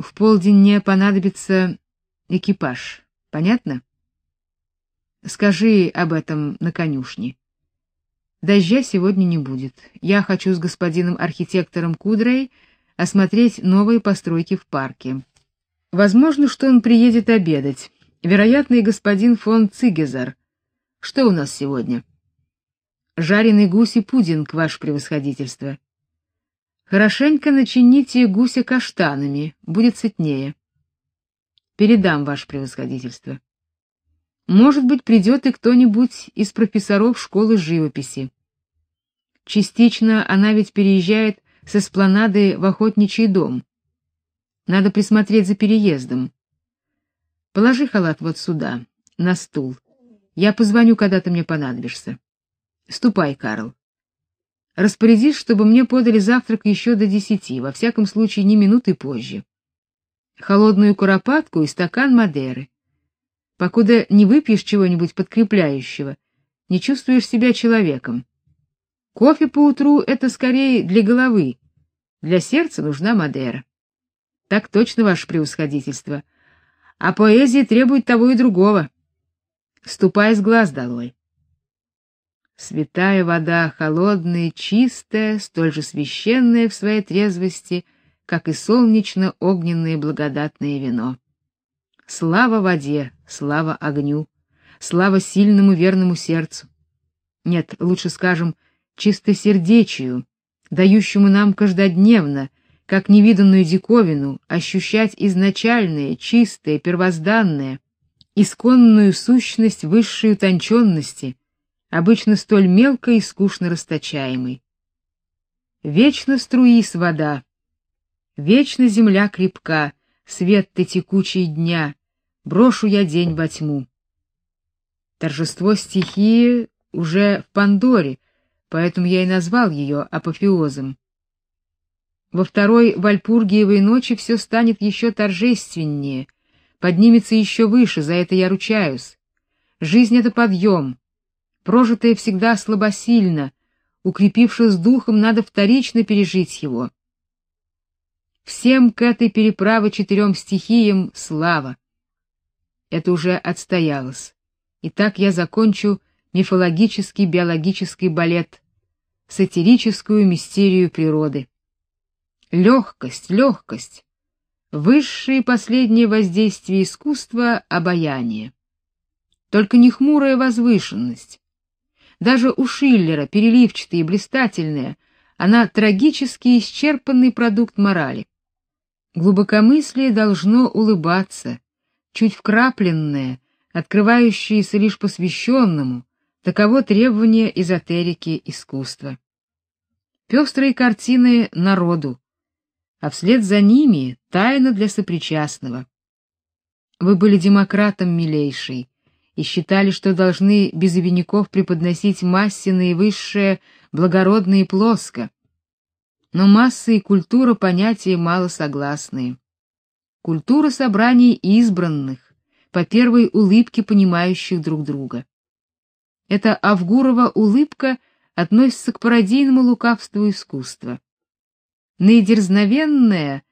В полдень мне понадобится экипаж. Понятно? Скажи об этом на конюшне. Дождя сегодня не будет. Я хочу с господином архитектором Кудрей осмотреть новые постройки в парке. Возможно, что он приедет обедать. Вероятно, и господин фон Цигезар. Что у нас сегодня? Жареный гусь и пудинг, ваше превосходительство. Хорошенько начините гуся каштанами, будет сытнее. Передам, ваше превосходительство. Может быть, придет и кто-нибудь из профессоров школы живописи. Частично она ведь переезжает с эспланады в охотничий дом. Надо присмотреть за переездом. Положи халат вот сюда, на стул. Я позвоню, когда ты мне понадобишься. Ступай, Карл. Распорядись, чтобы мне подали завтрак еще до десяти, во всяком случае не минуты позже. Холодную куропатку и стакан Мадеры. Покуда не выпьешь чего-нибудь подкрепляющего, не чувствуешь себя человеком. Кофе по утру это скорее для головы. Для сердца нужна Мадера. Так точно, ваше превосходительство. А поэзия требует того и другого. Ступай с глаз долой. Святая вода, холодная, чистая, столь же священная в своей трезвости, как и солнечно-огненное благодатное вино. Слава воде, слава огню, слава сильному верному сердцу. Нет, лучше скажем, чистосердечию, дающему нам каждодневно, как невиданную диковину, ощущать изначальное, чистое, первозданное, исконную сущность высшей утонченности, обычно столь мелко и скучно расточаемой. Вечно струись вода, вечно земля крепка, свет ты текучий дня, брошу я день во тьму. Торжество стихии уже в Пандоре, поэтому я и назвал ее апофеозом. Во второй Вальпургиевой ночи все станет еще торжественнее, поднимется еще выше, за это я ручаюсь. Жизнь — это подъем. Прожитое всегда слабосильно, укрепившись духом, надо вторично пережить его. Всем к этой переправе четырем стихиям слава это уже отстоялось. И так я закончу мифологический биологический балет, сатирическую мистерию природы. Легкость, легкость. Высшее и последнее воздействие искусства — обаяние. Только не хмурая возвышенность. Даже у Шиллера, переливчатая и блистательная, она трагически исчерпанный продукт морали. Глубокомыслие должно улыбаться, чуть вкрапленное, открывающееся лишь посвященному, таково требование эзотерики искусства. Пестрые картины народу, а вслед за ними тайна для сопричастного. Вы были демократом, милейший, и считали, что должны без обиняков преподносить массе наивысшее, благородное и плоско. Но масса и культура понятия мало согласные. Культура собраний избранных, по первой улыбке понимающих друг друга. Эта Авгурова улыбка относится к пародийному лукавству искусства. Наидерзновенное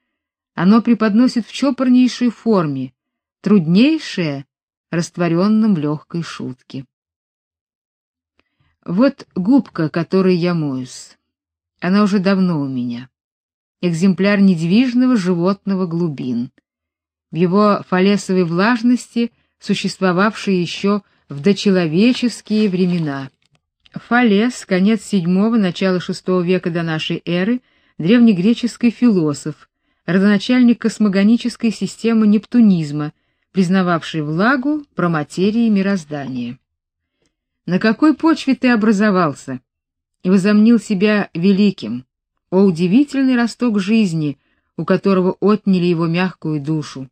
оно преподносит в чопорнейшей форме, труднейшее растворенным в легкой шутке. Вот губка, которой я моюсь. Она уже давно у меня экземпляр недвижного животного глубин. В его фалесовой влажности, существовавшей еще в дочеловеческие времена. Фалес, конец VII начало VI века до нашей эры, древнегреческий философ, родоначальник космогонической системы нептунизма, признававший влагу проматерии мироздания. На какой почве ты образовался и возомнил себя великим? О удивительный росток жизни, у которого отняли его мягкую душу.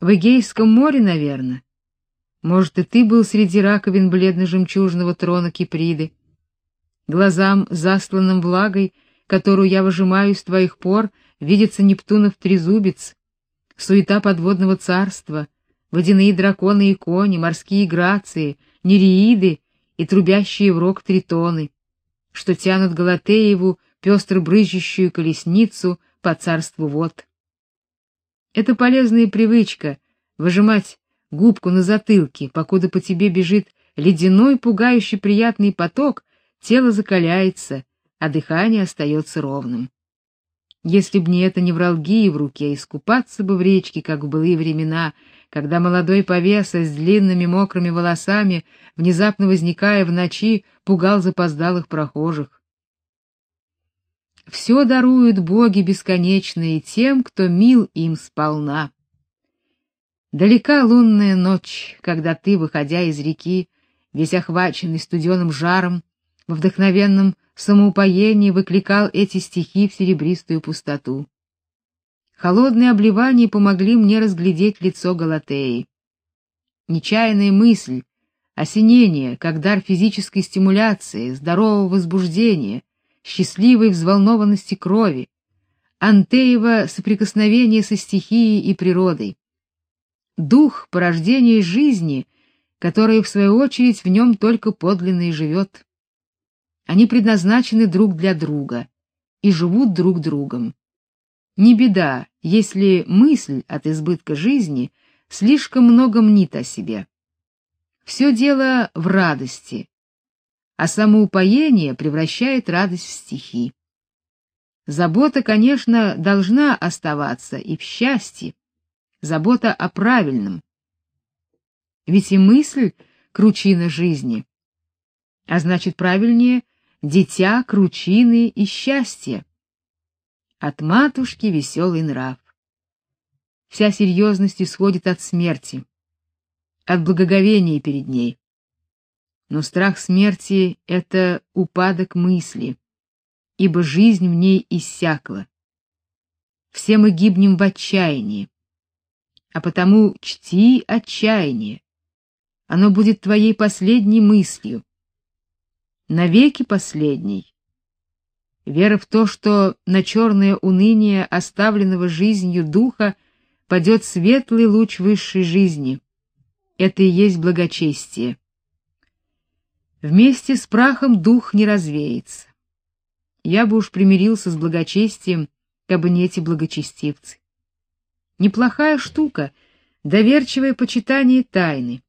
В Эгейском море, наверное. Может, и ты был среди раковин бледно-жемчужного трона Киприды. Глазам, засланным влагой, которую я выжимаю из твоих пор, видится Нептунов трезубец, суета подводного царства, водяные драконы и кони, морские грации, нереиды и трубящие в рог тритоны что тянут Галатееву пестро брызжущую колесницу по царству вод. Это полезная привычка выжимать губку на затылке, покуда по тебе бежит ледяной, пугающий приятный поток, тело закаляется, а дыхание остается ровным. Если б не это невралгия в руке, искупаться бы в речке, как в былые времена, когда молодой повеса с длинными мокрыми волосами, внезапно возникая в ночи, пугал запоздалых прохожих. Все даруют боги бесконечные тем, кто мил им сполна. Далека лунная ночь, когда ты, выходя из реки, весь охваченный студеным жаром, во вдохновенном самоупоении выкликал эти стихи в серебристую пустоту. Холодные обливания помогли мне разглядеть лицо Галатеи. Нечаянная мысль, осенение, как дар физической стимуляции, здорового возбуждения, счастливой взволнованности крови, Антеева соприкосновение со стихией и природой. Дух порождения жизни, которая в свою очередь в нем только подлинно и живет. Они предназначены друг для друга и живут друг другом. Не беда, если мысль от избытка жизни слишком много мнит о себе. Все дело в радости, а самоупоение превращает радость в стихи. Забота, конечно, должна оставаться и в счастье, забота о правильном. Ведь и мысль кручина жизни, а значит, правильнее дитя кручины и счастья. От матушки веселый нрав. Вся серьезность исходит от смерти, от благоговения перед ней. Но страх смерти — это упадок мысли, ибо жизнь в ней иссякла. Все мы гибнем в отчаянии, а потому чти отчаяние. Оно будет твоей последней мыслью навеки последней. Вера в то, что на черное уныние оставленного жизнью духа падет светлый луч высшей жизни. Это и есть благочестие. Вместе с прахом дух не развеется. Я бы уж примирился с благочестием, кабы не эти благочестивцы. Неплохая штука, доверчивое почитание тайны,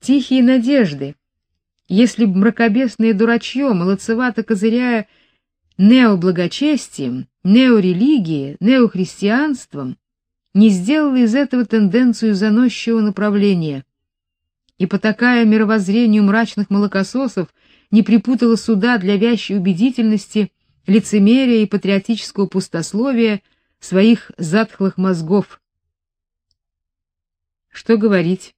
тихие надежды, если б мракобесное дурачье, молодцевато козыряя необлагочестием, неорелигией, неохристианством, не сделало из этого тенденцию заносчивого направления, и потакая мировоззрению мрачных молокососов, не припутала суда для вящей убедительности, лицемерия и патриотического пустословия своих затхлых мозгов. Что говорить?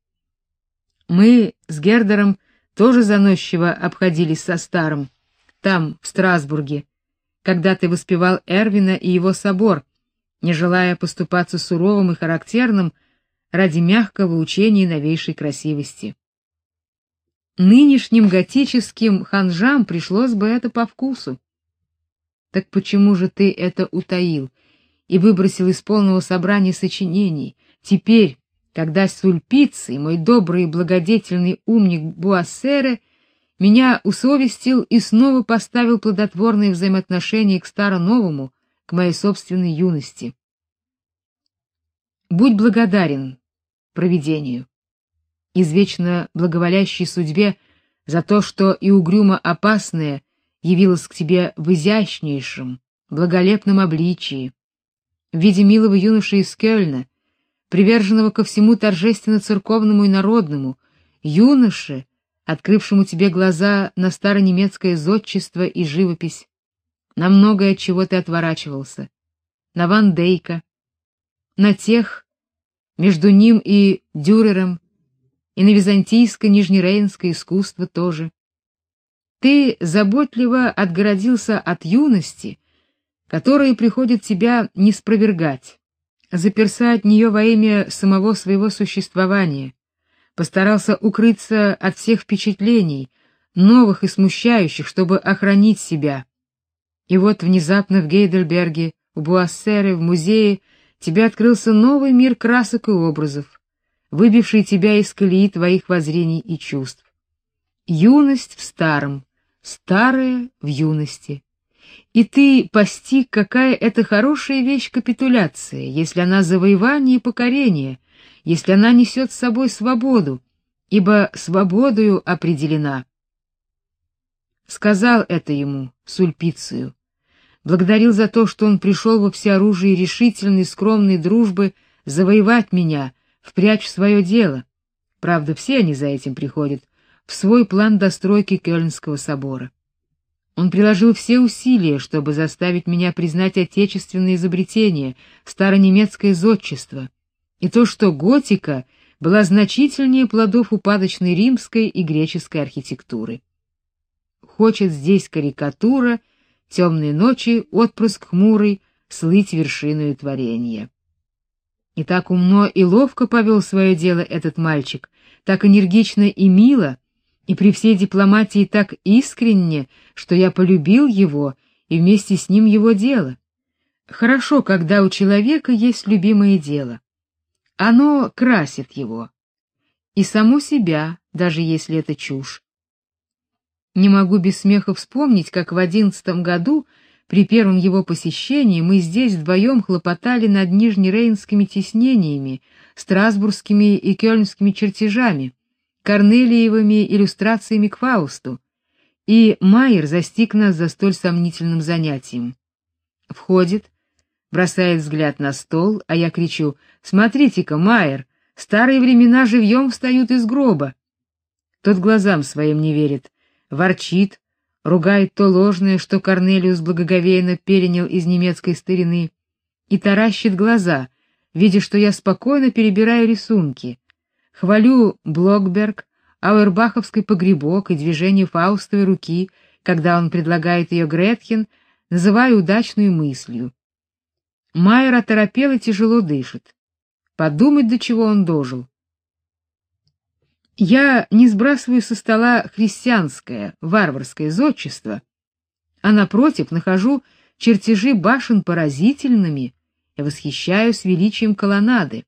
Мы с Гердером тоже заносчиво обходились со старым, там, в Страсбурге, когда ты воспевал Эрвина и его собор, не желая поступаться суровым и характерным ради мягкого учения новейшей красивости. Нынешним готическим ханжам пришлось бы это по вкусу. Так почему же ты это утаил и выбросил из полного собрания сочинений? Теперь, когда Сульпиций, мой добрый и благодетельный умник Буассере, меня усовестил и снова поставил плодотворные взаимоотношения к старо-новому, к моей собственной юности. Будь благодарен провидению, извечно благоволящей судьбе за то, что и угрюмо опасное явилось к тебе в изящнейшем, благолепном обличии, в виде милого юноши из Кёльна, приверженного ко всему торжественно-церковному и народному, юноше, открывшему тебе глаза на старонемецкое зодчество и живопись, на многое, от чего ты отворачивался, на Ван Дейка, на тех, между ним и Дюрером, и на византийско-нижнерейнское искусство тоже. Ты заботливо отгородился от юности, которая приходит тебя не спровергать, заперся от нее во имя самого своего существования, постарался укрыться от всех впечатлений, новых и смущающих, чтобы охранить себя. И вот внезапно в Гейдельберге, в Буассере, в музее тебе открылся новый мир красок и образов, выбивший тебя из колеи твоих воззрений и чувств. Юность в старом, старое в юности. И ты постиг, какая это хорошая вещь капитуляция, если она завоевание и покорение, если она несет с собой свободу, ибо свободою определена. Сказал это ему Сульпицию. Благодарил за то, что он пришел во всеоружии решительной, скромной дружбы завоевать меня, впрячь в свое дело. Правда, все они за этим приходят, в свой план достройки Кёльнского собора. Он приложил все усилия, чтобы заставить меня признать отечественные изобретения, старонемецкое зодчество, и то, что готика была значительнее плодов упадочной римской и греческой архитектуры. Хочет здесь карикатура, темные ночи, отпрыск хмурый, слыть вершиною творения. И так умно и ловко повел свое дело этот мальчик, так энергично и мило, и при всей дипломатии так искренне, что я полюбил его и вместе с ним его дело. Хорошо, когда у человека есть любимое дело. Оно красит его. И саму себя, даже если это чушь. Не могу без смеха вспомнить, как в одиннадцатом году при первом его посещении мы здесь вдвоем хлопотали над нижнерейнскими тиснениями, страсбургскими и кёльнскими чертежами, корнелиевыми иллюстрациями к Фаусту, и Майер застиг нас за столь сомнительным занятием. Входит, бросает взгляд на стол, а я кричу: "Смотрите-ка, Майер, старые времена живьем встают из гроба". Тот глазам своим не верит, ворчит, ругает то ложное, что Корнелиус благоговейно перенял из немецкой старины, и таращит глаза, видя, что я спокойно перебираю рисунки. Хвалю Блокберг, Ауэрбаховский погребок и движение Фаустовой руки, когда он предлагает ее Гретхен, называю удачной мыслью. Майер оторопел и тяжело дышит. Подумать, до чего он дожил. Я не сбрасываю со стола христианское, варварское зодчество, а напротив нахожу чертежи башен поразительными и восхищаюсь величием колоннады.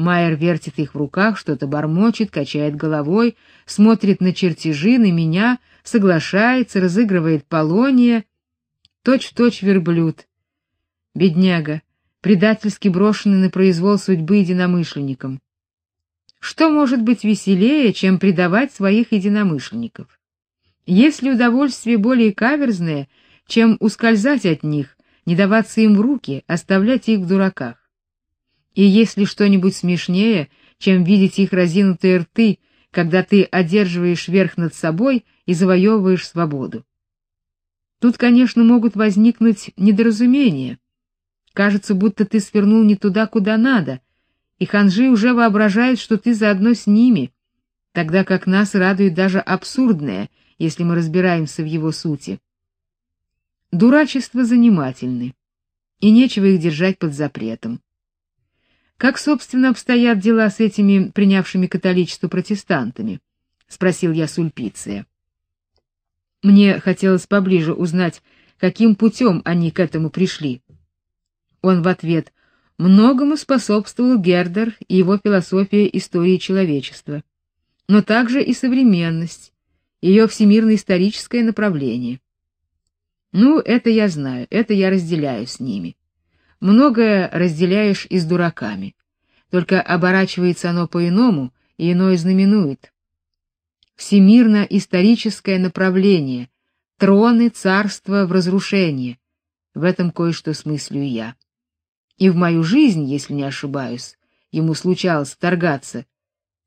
Майер вертит их в руках, что-то бормочет, качает головой, смотрит на чертежи, на меня, соглашается, разыгрывает полония, точь-в-точь верблюд. Бедняга, предательски брошенный на произвол судьбы единомышленникам. Что может быть веселее, чем предавать своих единомышленников? Есть ли удовольствие более каверзное, чем ускользать от них, не даваться им в руки, оставлять их в дураках? И есть ли что-нибудь смешнее, чем видеть их разинутые рты, когда ты одерживаешь верх над собой и завоевываешь свободу? Тут, конечно, могут возникнуть недоразумения. Кажется, будто ты свернул не туда, куда надо, и ханжи уже воображают, что ты заодно с ними, тогда как нас радует даже абсурдное, если мы разбираемся в его сути. Дурачество занимательны, и нечего их держать под запретом. Как, собственно, обстоят дела с этими принявшими католичество протестантами? спросил я Сульпиция. Мне хотелось поближе узнать, каким путем они к этому пришли. Он в ответ: Многому способствовал Гердер и его философия истории человечества, но также и современность, ее всемирно-историческое направление. Ну, это я знаю, это я разделяю с ними. Многое разделяешь и с дураками. Только оборачивается оно по-иному, и иное знаменует. Всемирно-историческое направление, троны царства в разрушении. В этом кое-что смыслю я. И в мою жизнь, если не ошибаюсь, ему случалось вторгаться.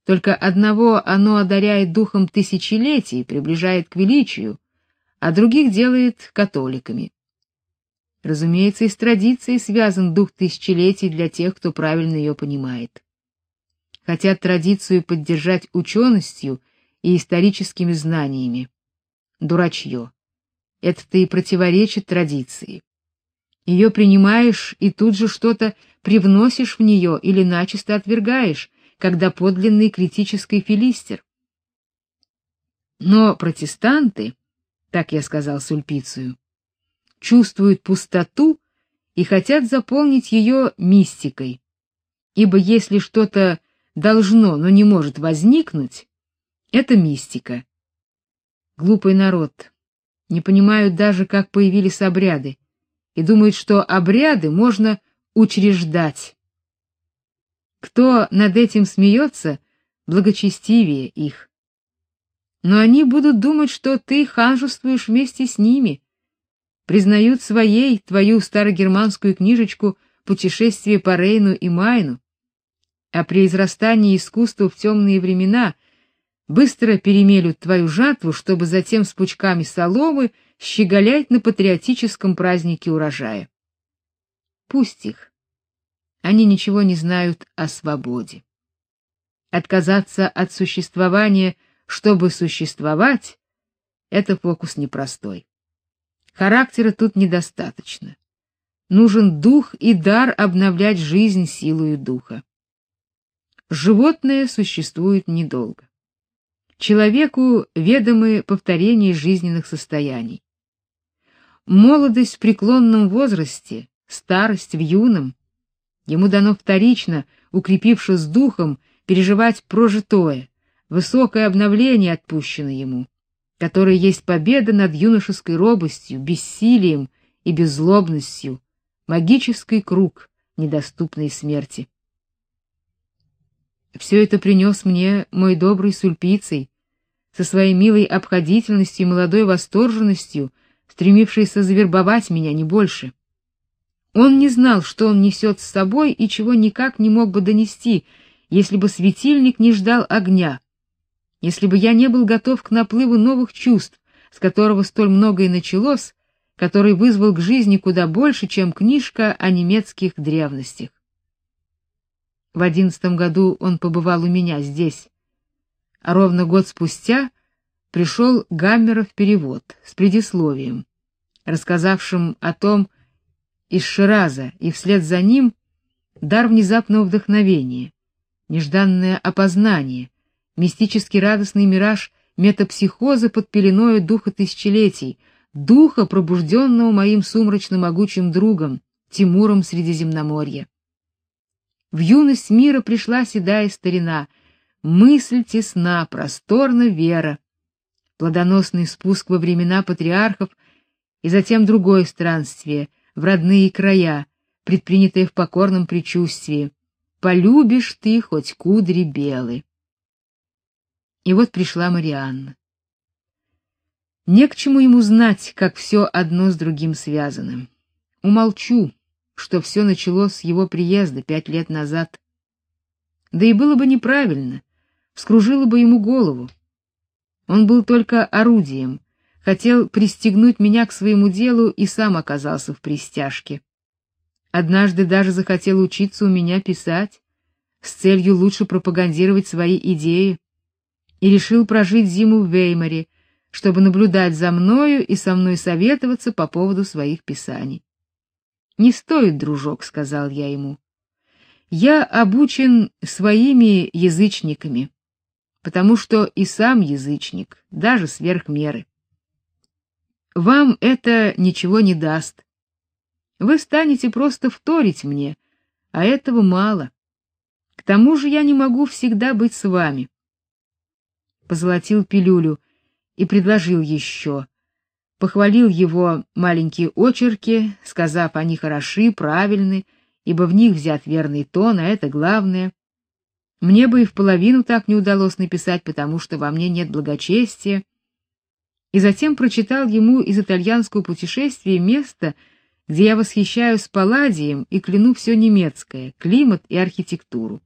Только одного оно одаряет духом тысячелетий, приближает к величию, а других делает католиками. Разумеется, и с традицией связан дух тысячелетий для тех, кто правильно ее понимает. Хотят традицию поддержать ученостью и историческими знаниями. Дурачье. Это-то и противоречит традиции. Ее принимаешь и тут же что-то привносишь в нее или начисто отвергаешь, когда подлинный критический филистер. Но протестанты, так я сказал Сульпицию, чувствуют пустоту и хотят заполнить ее мистикой. Ибо если что-то должно, но не может возникнуть, это мистика. Глупый народ, не понимают даже, как появились обряды, и думают, что обряды можно учреждать. Кто над этим смеется, благочестивее их. Но они будут думать, что ты ханжествуешь вместе с ними, признают своей твою старогерманскую книжечку «Путешествие по Рейну и Майну», а при израстании искусства в темные времена быстро перемелют твою жатву, чтобы затем с пучками соломы щеголять на патриотическом празднике урожая. Пусть их. Они ничего не знают о свободе. Отказаться от существования, чтобы существовать это фокус непростой. Характера тут недостаточно. Нужен дух и дар обновлять жизнь силою духа. Животное существует недолго. Человеку ведомы повторения жизненных состояний. Молодость в преклонном возрасте, старость в юном. Ему дано вторично, укрепившись духом, переживать прожитое, высокое обновление отпущено ему, которое есть победа над юношеской робостью, бессилием и беззлобностью, магический круг недоступной смерти. Все это принес мне мой добрый Сульпицей, со своей милой обходительностью и молодой восторженностью, стремившийся завербовать меня не больше. Он не знал, что он несет с собой и чего никак не мог бы донести, если бы светильник не ждал огня, если бы я не был готов к наплыву новых чувств, с которого столь многое началось, который вызвал к жизни куда больше, чем книжка о немецких древностях. В одиннадцатом году он побывал у меня здесь, а ровно год спустя пришел Гаммеров перевод с предисловием, рассказавшим о том из Шираза, и вслед за ним дар внезапного вдохновения, нежданное опознание, мистический радостный мираж метапсихоза под пеленою духа тысячелетий, духа, пробужденного моим сумрачно-могучим другом Тимуром Средиземноморья. В юность мира пришла седая старина, мысль тесна, просторна вера, плодоносный спуск во времена патриархов и затем другое странствие в родные края, предпринятое в покорном предчувствии. Полюбишь ты хоть кудри белые. И вот пришла Марианна. Не к чему ему знать, как все одно с другим связано. Умолчу, что все началось с его приезда пять лет назад. Да и было бы неправильно, вскружило бы ему голову. Он был только орудием, хотел пристегнуть меня к своему делу и сам оказался в пристяжке. Однажды даже захотел учиться у меня писать с целью лучше пропагандировать свои идеи и решил прожить зиму в Веймаре, чтобы наблюдать за мною и со мной советоваться по поводу своих писаний. Не стоит, дружок, сказал я ему. Я обучен своими язычниками, потому что и сам язычник, даже сверх меры. Вам это ничего не даст. Вы станете просто вторить мне, а этого мало. К тому же я не могу всегда быть с вами. Позолотил пилюлю и предложил еще похвалил его маленькие очерки, сказав, они хороши, правильны, ибо в них взят верный тон, а это главное. Мне бы и в половину так не удалось написать, потому что во мне нет благочестия. И затем прочитал ему из итальянского путешествия место, где я восхищаюсь Палладием и кляну все немецкое, климат и архитектуру.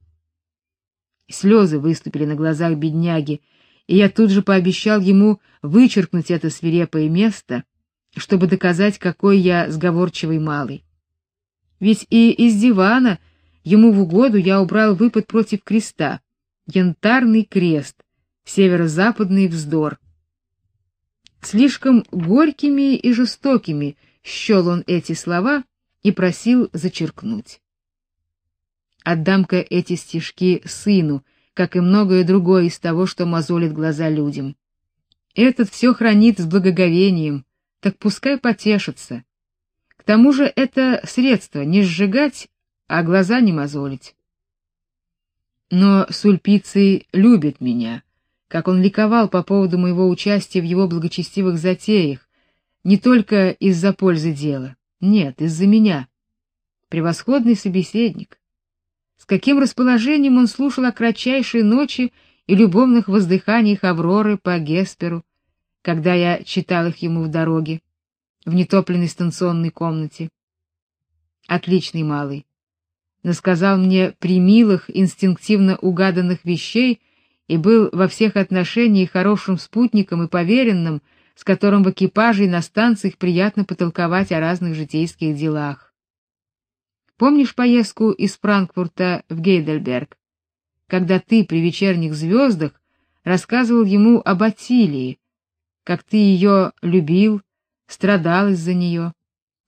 Слезы выступили на глазах бедняги, и я тут же пообещал ему вычеркнуть это свирепое место, чтобы доказать, какой я сговорчивый малый. Ведь и из дивана ему в угоду я убрал выпад против креста, янтарный крест, северо-западный вздор. Слишком горькими и жестокими счел он эти слова и просил зачеркнуть. Отдам-ка эти стишки сыну, как и многое другое из того, что мозолит глаза людям. Этот все хранит с благоговением, так пускай потешится. К тому же это средство не сжигать, а глаза не мозолить. Но Сульпиций любит меня, как он ликовал по поводу моего участия в его благочестивых затеях, Не только из-за пользы дела. Нет, из-за меня. Превосходный собеседник. С каким расположением он слушал о кратчайшей ночи и любовных воздыханиях Авроры по Гесперу, когда я читал их ему в дороге, в нетопленной станционной комнате. Отличный малый. Насказал мне примилых, инстинктивно угаданных вещей и был во всех отношениях хорошим спутником и поверенным, с которым в экипаже и на станциях приятно потолковать о разных житейских делах. Помнишь поездку из Франкфурта в Гейдельберг, когда ты при вечерних звездах рассказывал ему об Атилии, как ты ее любил, страдал из-за нее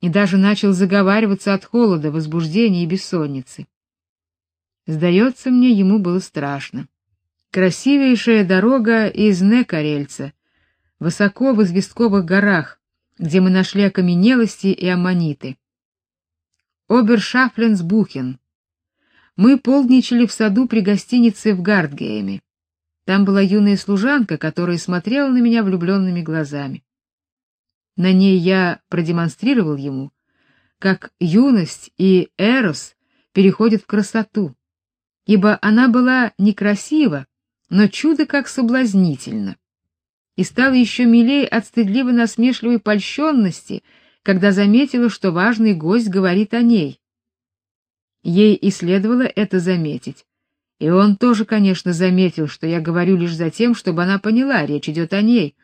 и даже начал заговариваться от холода, возбуждения и бессонницы. Сдается мне, ему было страшно. Красивейшая дорога из Некарельца, высоко в известковых горах, где мы нашли окаменелости и аммониты. Обершафленсбухен. Мы полдничали в саду при гостинице в Гардгейме. Там была юная служанка, которая смотрела на меня влюбленными глазами. На ней я продемонстрировал ему, как юность и эрос переходят в красоту, ибо она была некрасива, но чудо как соблазнительно. И стала еще милее от стыдливой насмешливой польщенности, когда заметила, что важный гость говорит о ней. Ей и следовало это заметить. И он тоже, конечно, заметил, что я говорю лишь за тем, чтобы она поняла, речь идет о ней.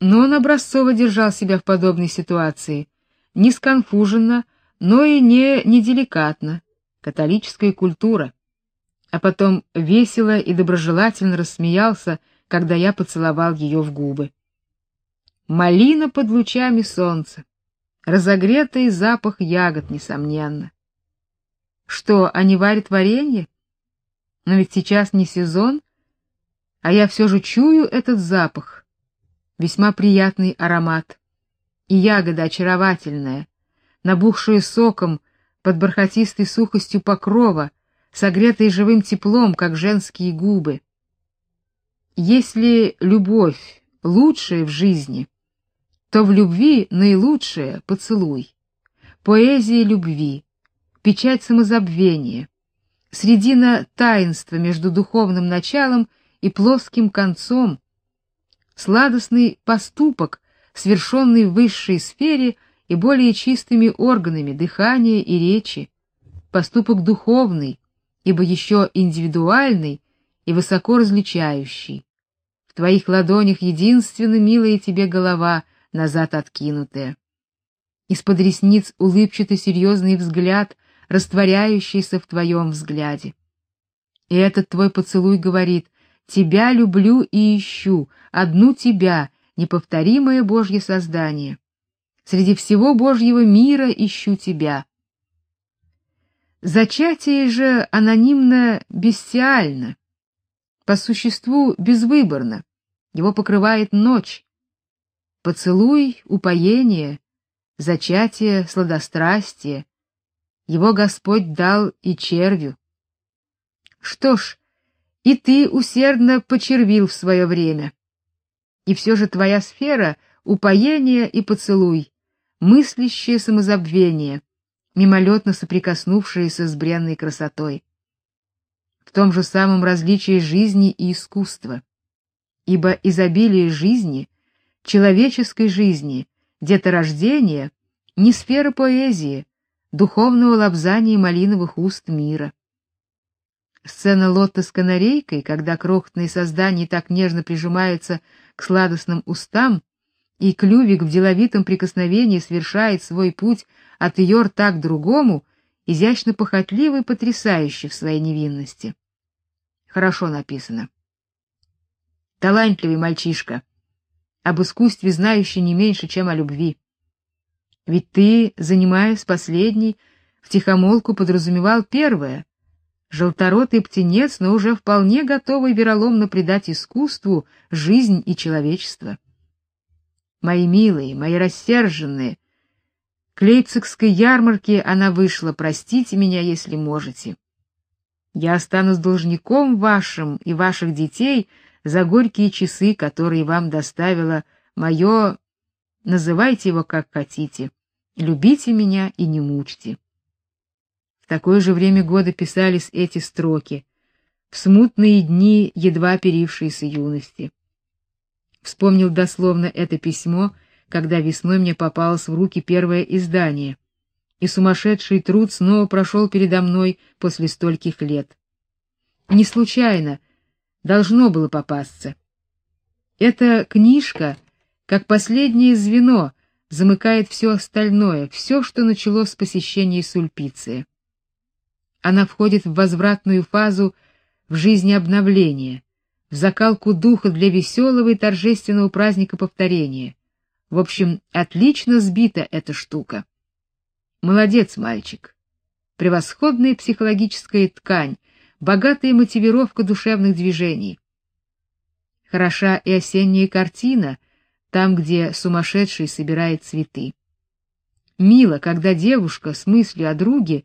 Но он образцово держал себя в подобной ситуации, не сконфуженно, но и не неделикатно. Католическая культура. А потом весело и доброжелательно рассмеялся, когда я поцеловал ее в губы. Малина под лучами солнца, разогретый запах ягод несомненно. Что, они варят варенье? Но ведь сейчас не сезон, а я все же чую этот запах весьма приятный аромат. И ягода очаровательная, набухшая соком под бархатистой сухостью покрова, согретая живым теплом, как женские губы. Если любовь лучшая в жизни, то в любви наилучшее поцелуй. Поэзия любви, печать самозабвения, средина таинства между духовным началом и плоским концом, сладостный поступок, совершенный в высшей сфере и более чистыми органами дыхания и речи, поступок духовный, ибо еще индивидуальный и высоко различающий. В твоих ладонях единственно милая тебе голова, назад откинутая. Из-под ресниц улыбчатый серьезный взгляд, растворяющийся в твоем взгляде. И этот твой поцелуй говорит: Тебя люблю и ищу, одну тебя, неповторимое Божье создание. Среди всего Божьего мира ищу тебя. Зачатие же анонимно бестиально, по существу безвыборно. Его покрывает ночь. Поцелуй, упоение, зачатие, сладострастие. Его Господь дал и червю. Что ж, и ты усердно почервил в свое время. И все же твоя сфера — упоение и поцелуй, мыслящее самозабвение, мимолетно соприкоснувшееся с бренной красотой. В том же самом различии жизни и искусства. Ибо изобилие жизни, человеческой жизни, деторождения — не сфера поэзии, духовного лобзания малиновых уст мира. Сцена Лотта с канарейкой, когда крохотные создания так нежно прижимаются к сладостным устам, и клювик в деловитом прикосновении совершает свой путь от ее рта к другому, изящно похотливый и потрясающий в своей невинности. Хорошо написано. Талантливый мальчишка, об искусстве знающий не меньше, чем о любви. Ведь ты, занимаясь последней, втихомолку подразумевал первое — желторотый птенец, но уже вполне готовый вероломно предать искусству жизнь и человечество. Мои милые, мои рассерженные, к Лейпцигской ярмарке она вышла, простите меня, если можете. Я останусь должником вашим и ваших детей за горькие часы, которые вам доставило мое Называйте его как хотите. Любите меня и не мучьте. В такое же время года писались эти строки, в смутные дни едва перившейся юности. Вспомнил дословно это письмо, когда весной мне попалось в руки первое издание, и сумасшедший труд снова прошел передо мной после стольких лет. Не случайно должно было попасться. Эта книжка, как последнее звено, замыкает все остальное, все, что началось с посещения Сульпиции. Она входит в возвратную фазу в жизни обновления, в закалку духа для веселого и торжественного праздника повторения. В общем, отлично сбита эта штука. Молодец, мальчик. Превосходная психологическая ткань, богатая мотивировка душевных движений. Хороша и осенняя картина, там, где сумасшедший собирает цветы. Мило, когда девушка с мыслью о друге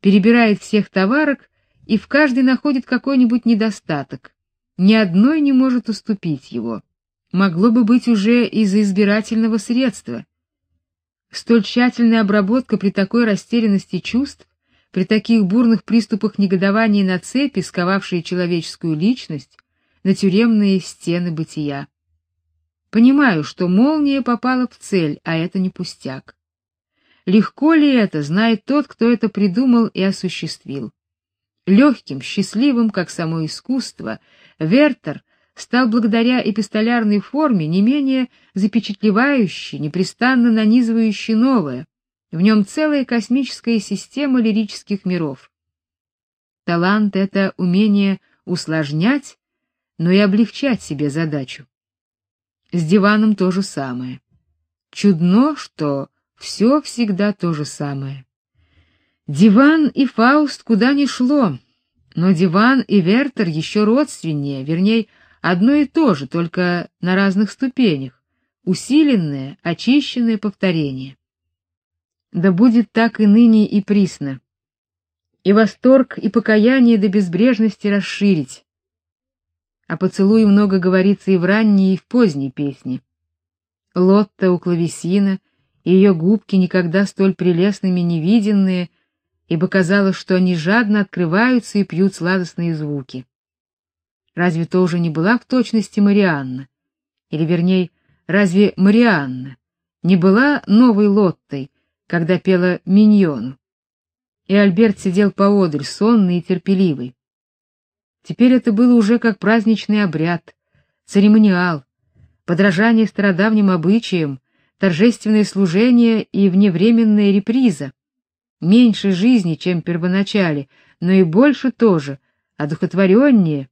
перебирает всех товарок и в каждой находит какой-нибудь недостаток. Ни одной не может уступить его. Могло бы быть уже из-за избирательного средства. Столь тщательная обработка при такой растерянности чувств, при таких бурных приступах негодования на цепи, сковавшие человеческую личность, на тюремные стены бытия. Понимаю, что молния попала в цель, а это не пустяк. Легко ли это, знает тот, кто это придумал и осуществил. Легким, счастливым, как само искусство, Вертер стал благодаря эпистолярной форме не менее запечатлевающий, непрестанно нанизывающий новое. В нем целая космическая система лирических миров. Талант это умение усложнять, но и облегчать себе задачу. С диваном то же самое. Чудно, что все всегда то же самое. Диван и Фауст куда ни шло, но диван и Вертер еще родственнее, вернее, одно и то же, только на разных ступенях, усиленное, очищенное повторение. Да будет так и ныне и присно. И восторг, и покаяние до безбрежности расширить. О поцелуе много говорится и в ранней, и в поздней песне. Лотта у клавесина, и ее губки никогда столь прелестными не виденные, ибо казалось, что они жадно открываются и пьют сладостные звуки. Разве то уже не была в точности Марианна? Или вернее, разве Марианна не была новой Лоттой, когда пела Миньону? И Альберт сидел поодаль, сонный и терпеливый. Теперь это было уже как праздничный обряд, церемониал, подражание стародавним обычаям, торжественное служение и вневременная реприза. Меньше жизни, чем первоначале, но и больше тоже, одухотвореннее,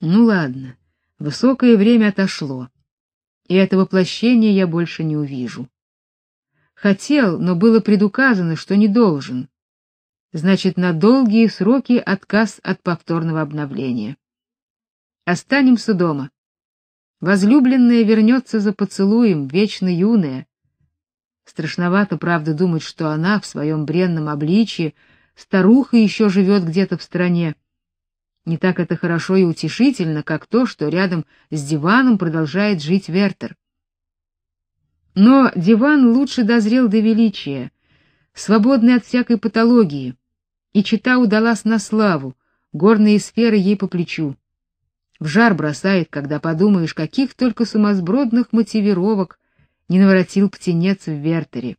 ну ладно, высокое время отошло, и этого воплощения я больше не увижу. Хотел, но было предуказано, что не должен. Значит, на долгие сроки отказ от повторного обновления. Останемся дома. Возлюбленная вернется за поцелуем, вечно юная. Страшновато, правда, думать, что она в своем бренном обличье старуха еще живет где-то в стране не так это хорошо и утешительно, как то, что рядом с диваном продолжает жить Вертер. Но диван лучше дозрел до величия, свободный от всякой патологии, и чита удалась на славу, горные сферы ей по плечу. В жар бросает, когда подумаешь, каких только сумасбродных мотивировок не наворотил птенец в Вертере.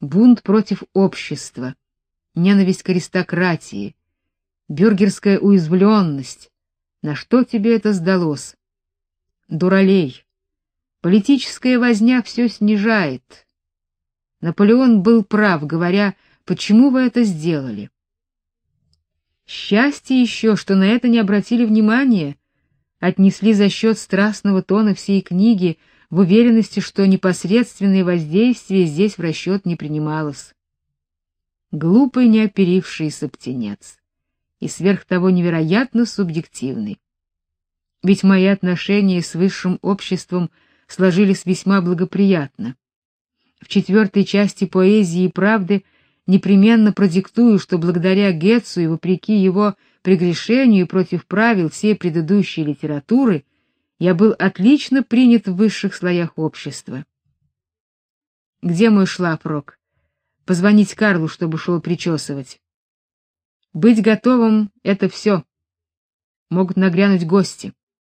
Бунт против общества, ненависть к аристократии, бюргерская уязвленность. На что тебе это сдалось? Дуралей. Политическая возня все снижает. Наполеон был прав, говоря, почему вы это сделали. Счастье еще, что на это не обратили внимания, отнесли за счет страстного тона всей книги в уверенности, что непосредственное воздействие здесь в расчет не принималось. Глупый неоперившийся птенец и сверх того невероятно субъективный. Ведь мои отношения с высшим обществом сложились весьма благоприятно. В четвертой части поэзии и правды непременно продиктую, что благодаря Гетцу и вопреки его прегрешению против правил всей предыдущей литературы Я был отлично принят в высших слоях общества. Где мой шлафрок? Позвонить Карлу, чтобы шел причесывать. Быть готовым это все. Могут нагрянуть гости.